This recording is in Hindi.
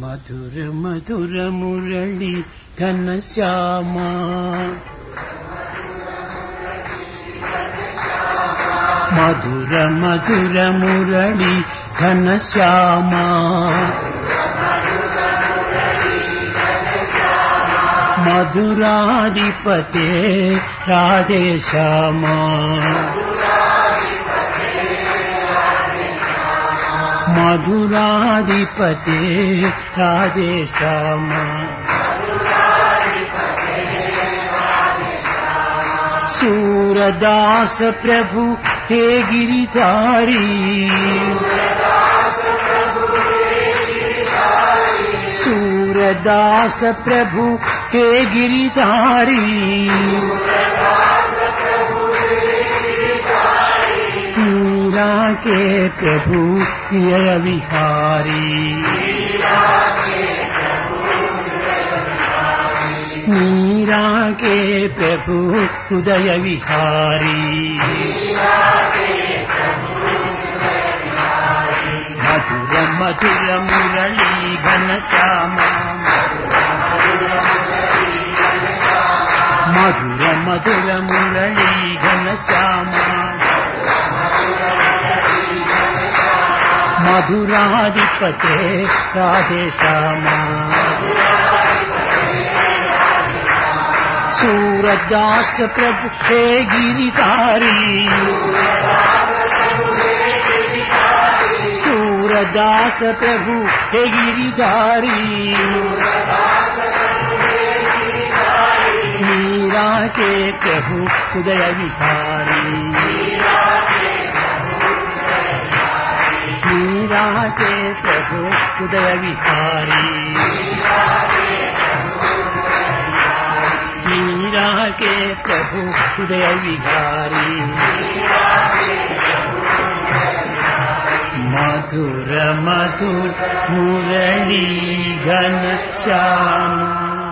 మధుర మధుర మురళి ఘనశ్యామా మధుర మధుర మురళి ఘనశ్యామా మధురాధిపతే రాధే శ్యామా. मधुराधिपते राधे श्यामा। सूरदास प्रभु हे गिरिधारी। सूरदास प्रभु हे गिरिधारी। के प्रभु प्रिय विहारी मीरा के प्रभु हृदय विहारी मधुर मधुर मुरली घनश्याम मधुर मधुर मुरली घनश्याम मधुराधिपते राधे श्यामा। सूरदास प्रभु, हे गिरिधारी। सूरदास प्रभु, हे गिरिधारी। मीरा के प्रभु, उदय विहारी। विहारी मीराके प्रभु हुदयविहारी मधुर मधुर मुरली घनश्याम